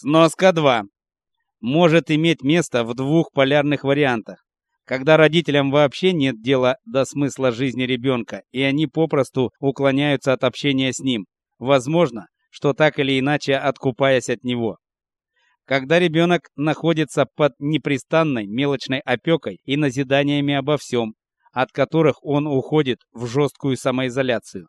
Сноска 2. Может иметь место в двух полярных вариантах. Когда родителям вообще нет дела до смысла жизни ребенка, и они попросту уклоняются от общения с ним. Возможно, что так или иначе откупаясь от него. Когда ребенок находится под непрестанной мелочной опекой и назиданиями обо всем, от которых он уходит в жесткую самоизоляцию.